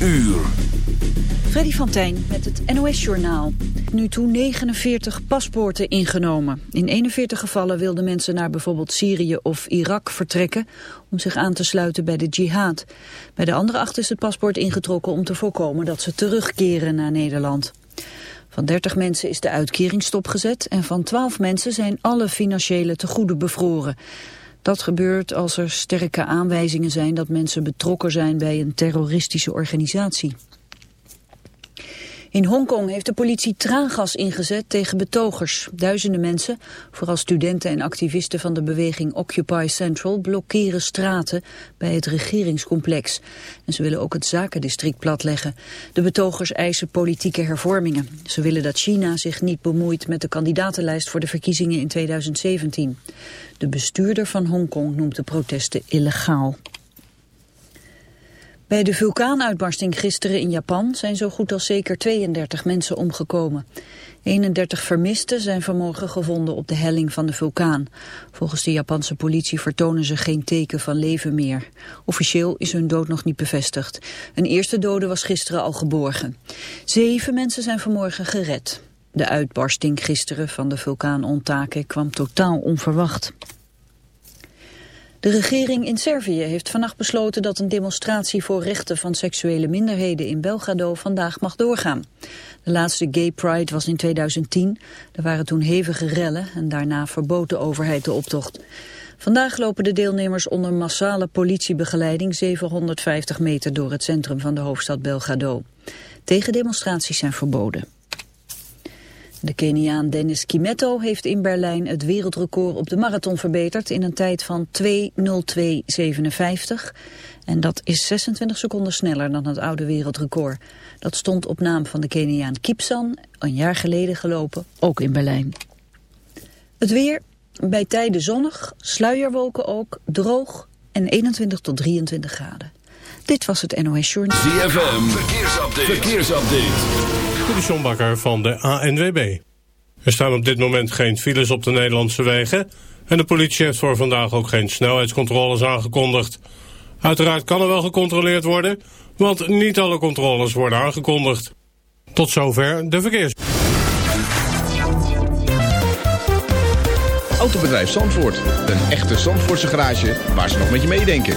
uur. Freddy van Tijn met het NOS-journaal. Nu toe 49 paspoorten ingenomen. In 41 gevallen wilden mensen naar bijvoorbeeld Syrië of Irak vertrekken... om zich aan te sluiten bij de jihad. Bij de andere acht is het paspoort ingetrokken om te voorkomen dat ze terugkeren naar Nederland. Van 30 mensen is de uitkering stopgezet... en van 12 mensen zijn alle financiële tegoeden bevroren. Dat gebeurt als er sterke aanwijzingen zijn dat mensen betrokken zijn bij een terroristische organisatie. In Hongkong heeft de politie traangas ingezet tegen betogers. Duizenden mensen, vooral studenten en activisten van de beweging Occupy Central, blokkeren straten bij het regeringscomplex. En ze willen ook het zakendistrict platleggen. De betogers eisen politieke hervormingen. Ze willen dat China zich niet bemoeit met de kandidatenlijst voor de verkiezingen in 2017. De bestuurder van Hongkong noemt de protesten illegaal. Bij de vulkaanuitbarsting gisteren in Japan zijn zo goed als zeker 32 mensen omgekomen. 31 vermisten zijn vanmorgen gevonden op de helling van de vulkaan. Volgens de Japanse politie vertonen ze geen teken van leven meer. Officieel is hun dood nog niet bevestigd. Een eerste dode was gisteren al geborgen. Zeven mensen zijn vanmorgen gered. De uitbarsting gisteren van de vulkaan Ontake kwam totaal onverwacht. De regering in Servië heeft vannacht besloten dat een demonstratie voor rechten van seksuele minderheden in Belgrado vandaag mag doorgaan. De laatste Gay Pride was in 2010. Er waren toen hevige rellen en daarna verbood de overheid de optocht. Vandaag lopen de deelnemers onder massale politiebegeleiding 750 meter door het centrum van de hoofdstad Belgrado. Tegendemonstraties zijn verboden. De Keniaan Dennis Kimetto heeft in Berlijn het wereldrecord op de marathon verbeterd in een tijd van 2.02.57. En dat is 26 seconden sneller dan het oude wereldrecord. Dat stond op naam van de Keniaan Kipsan, een jaar geleden gelopen, ook in Berlijn. Het weer, bij tijden zonnig, sluierwolken ook, droog en 21 tot 23 graden. Dit was het NOS Journal. ZFM, verkeersupdate. verkeersupdate. De van de ANWB. Er staan op dit moment geen files op de Nederlandse wegen... en de politie heeft voor vandaag ook geen snelheidscontroles aangekondigd. Uiteraard kan er wel gecontroleerd worden... want niet alle controles worden aangekondigd. Tot zover de verkeers. Autobedrijf Zandvoort. Een echte Zandvoortse garage waar ze nog met je meedenken.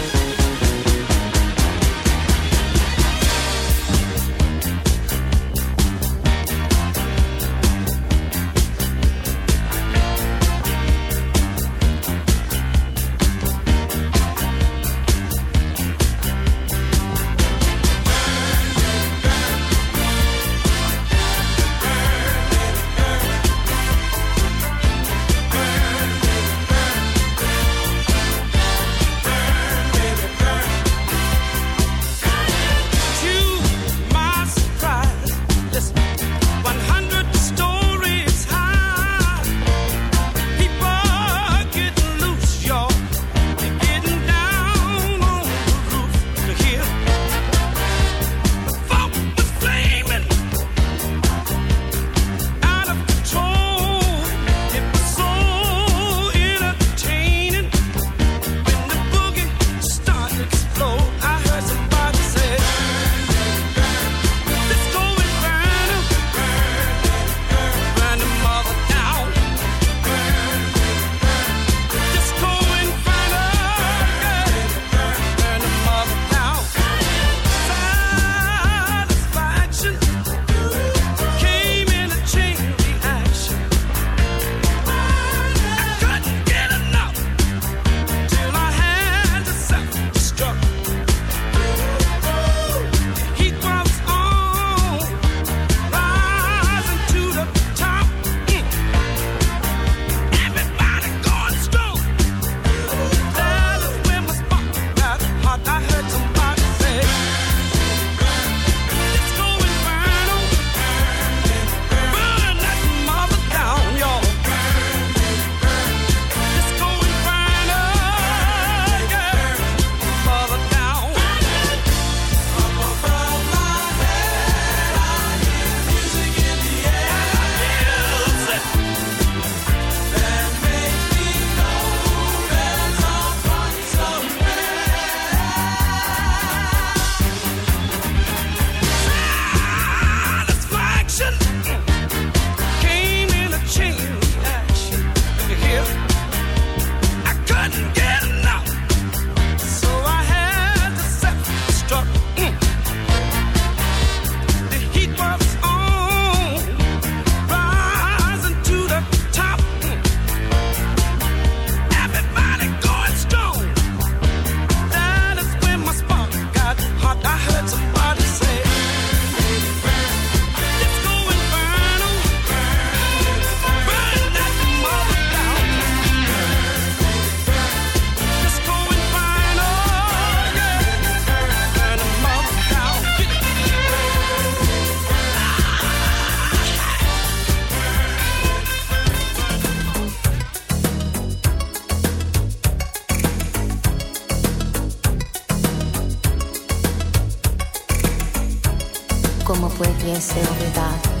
Como puede ser olvidado.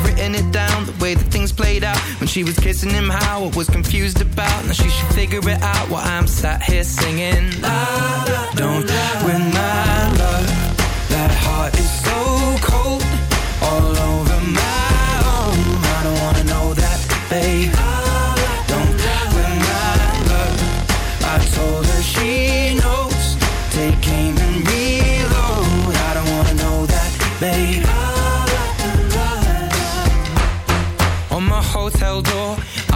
written it down the way that things played out. When she was kissing him, how I was confused about. Now she should figure it out while I'm sat here singing. La, la, don't win my love. That heart is so cold. All over my own. I don't wanna know that, babe. Don't win my love. I told her she knows. Take aim and reload. I don't wanna know that, babe. Door,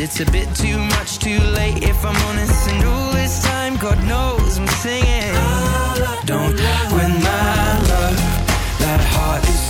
It's a bit too much, too late, if I'm honest. And all this time, God knows I'm singing. Don't win my love. That heart is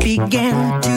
began to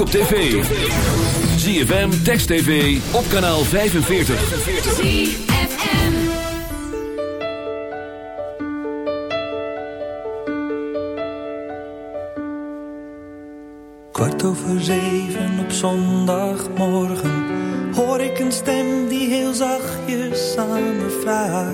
op tv. ZFM, Text TV, op kanaal 45. Kwart over zeven op zondagmorgen hoor ik een stem die heel zachtjes aan me vraagt: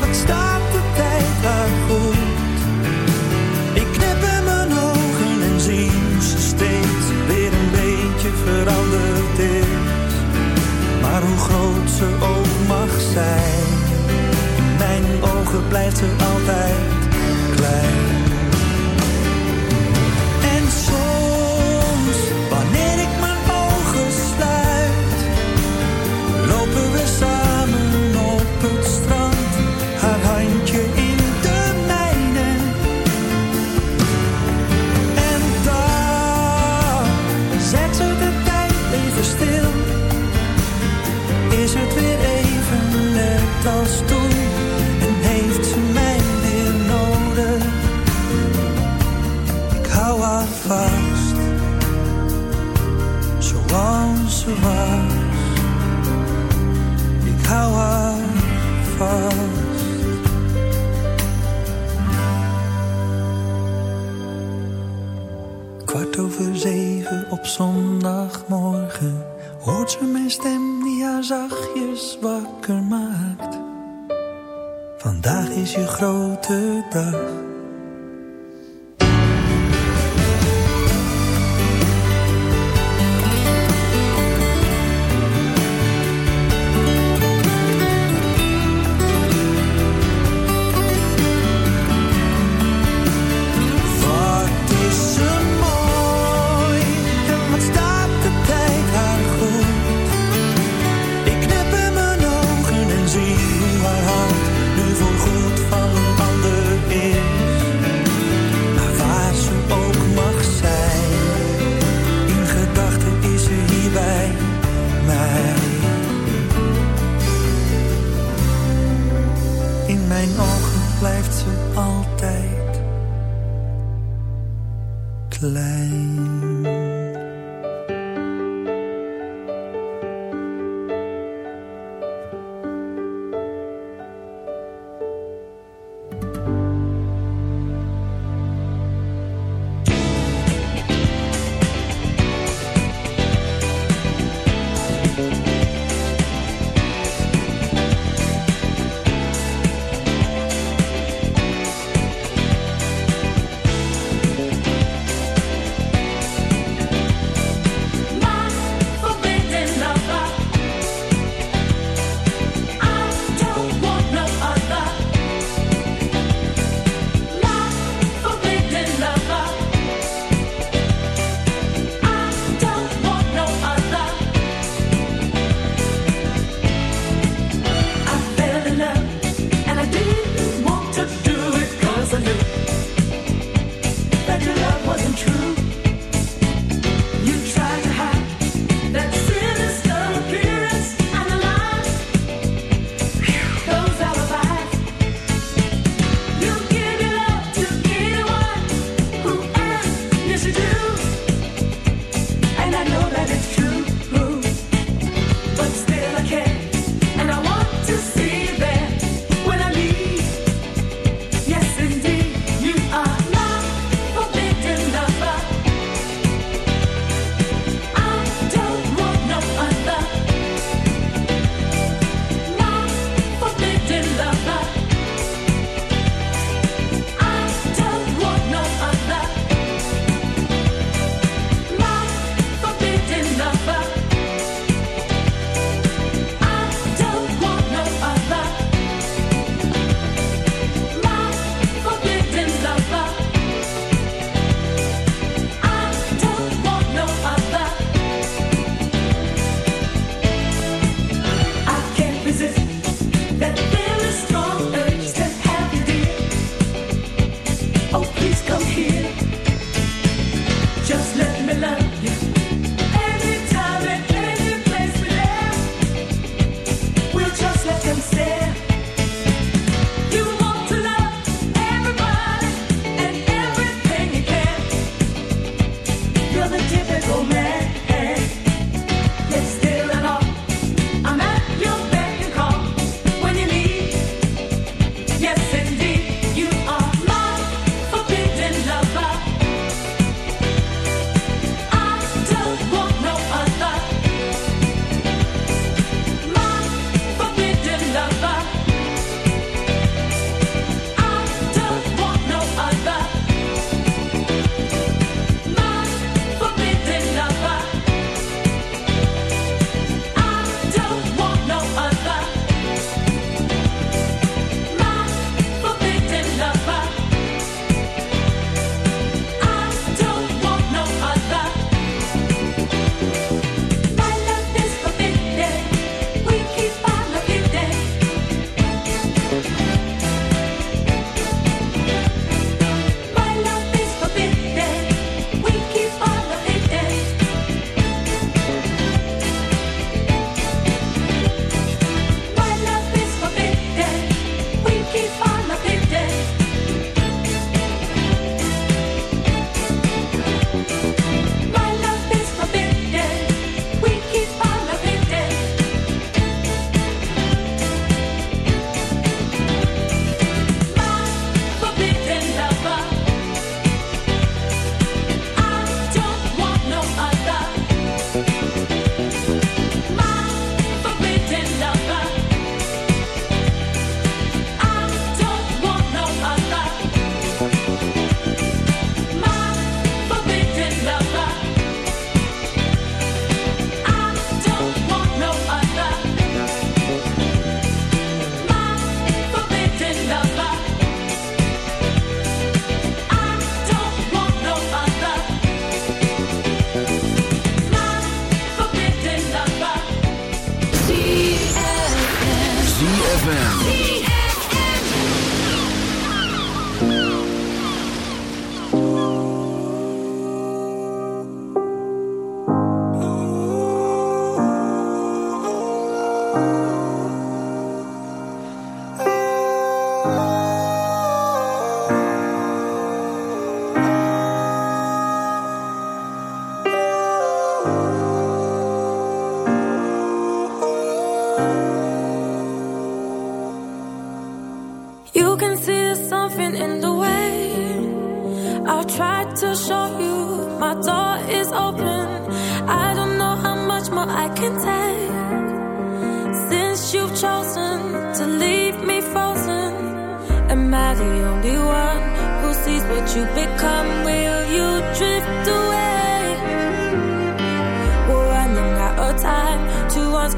Wat staat de tijd haar goed. Ik knip in mijn ogen en zie hoe ze steeds weer een beetje veranderd is. Maar hoe groot ze ook mag zijn, in mijn ogen blijft ze is je grote dag. Klein.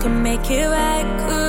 Can make it right. Could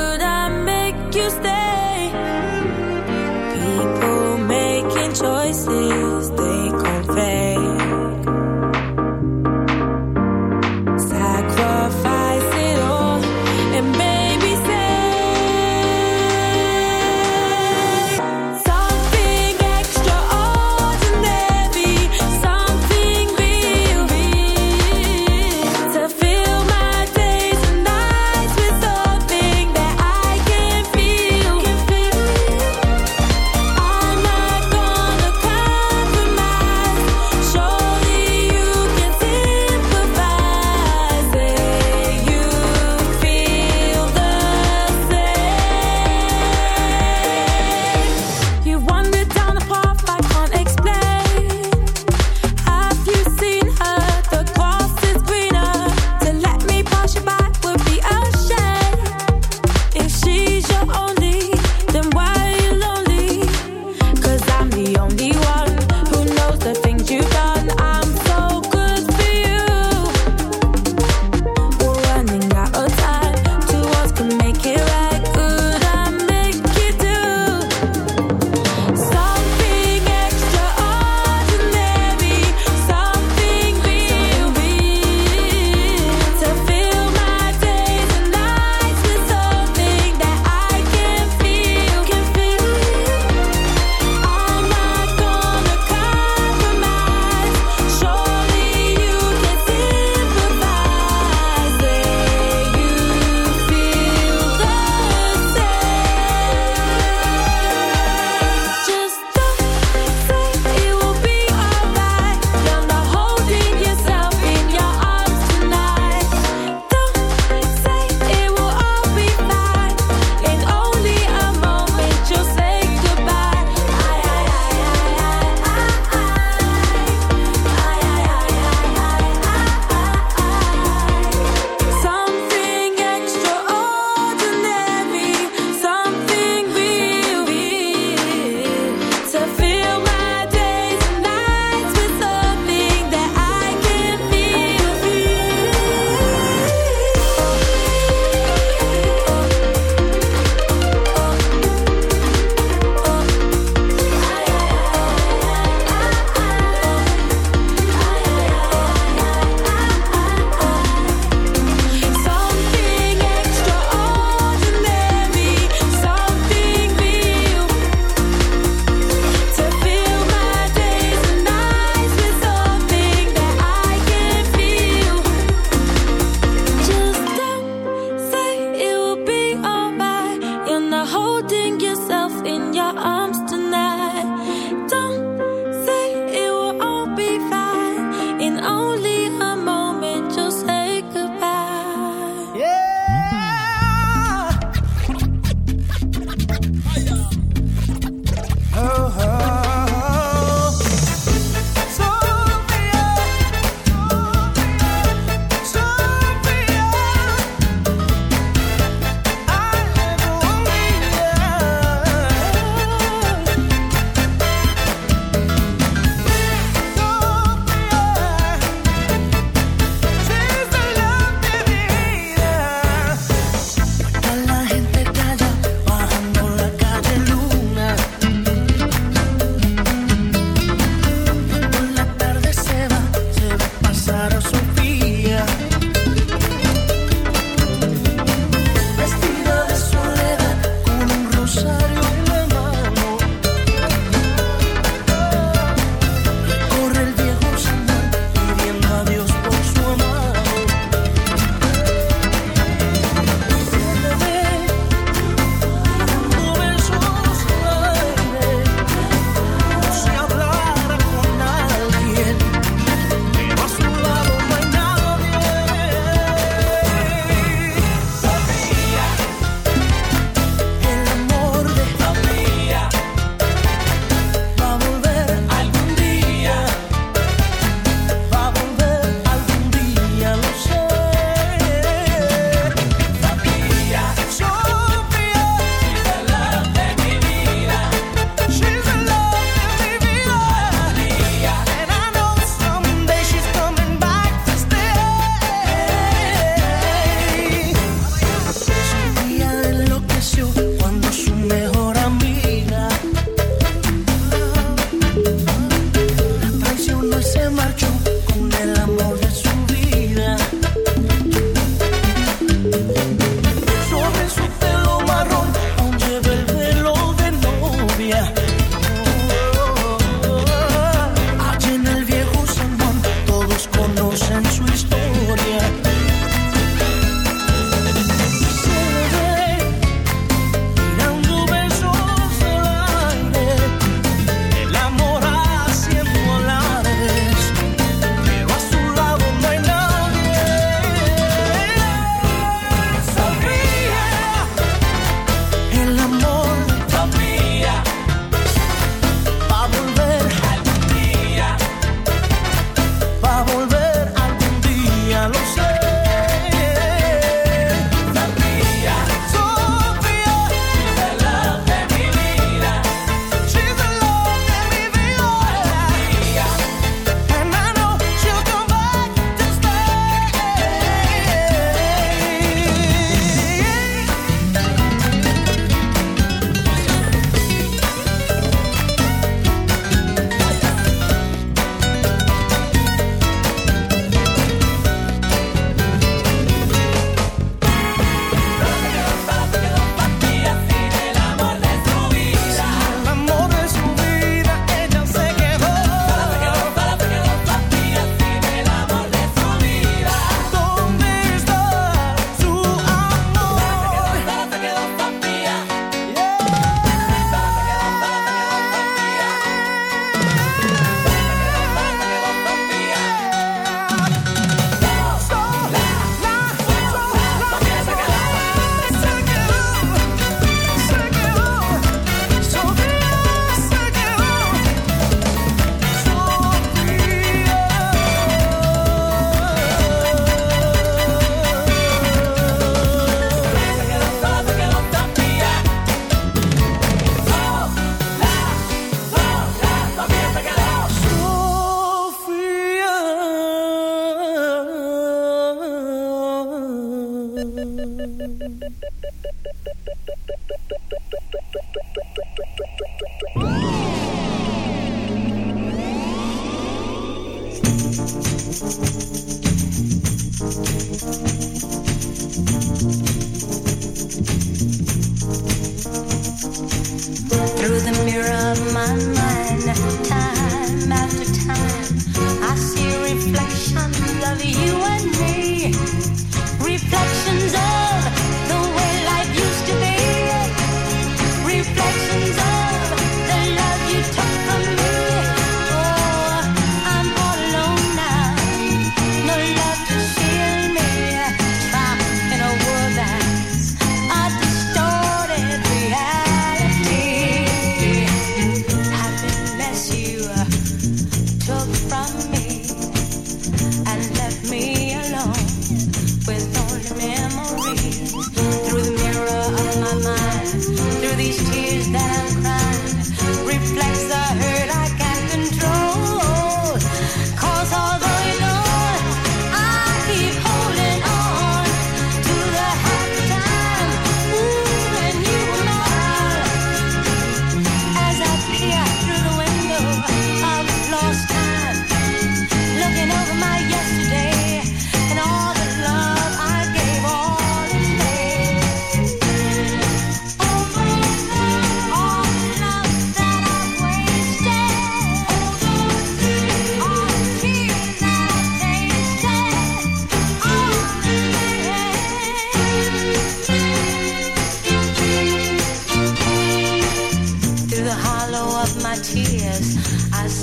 you.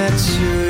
Met you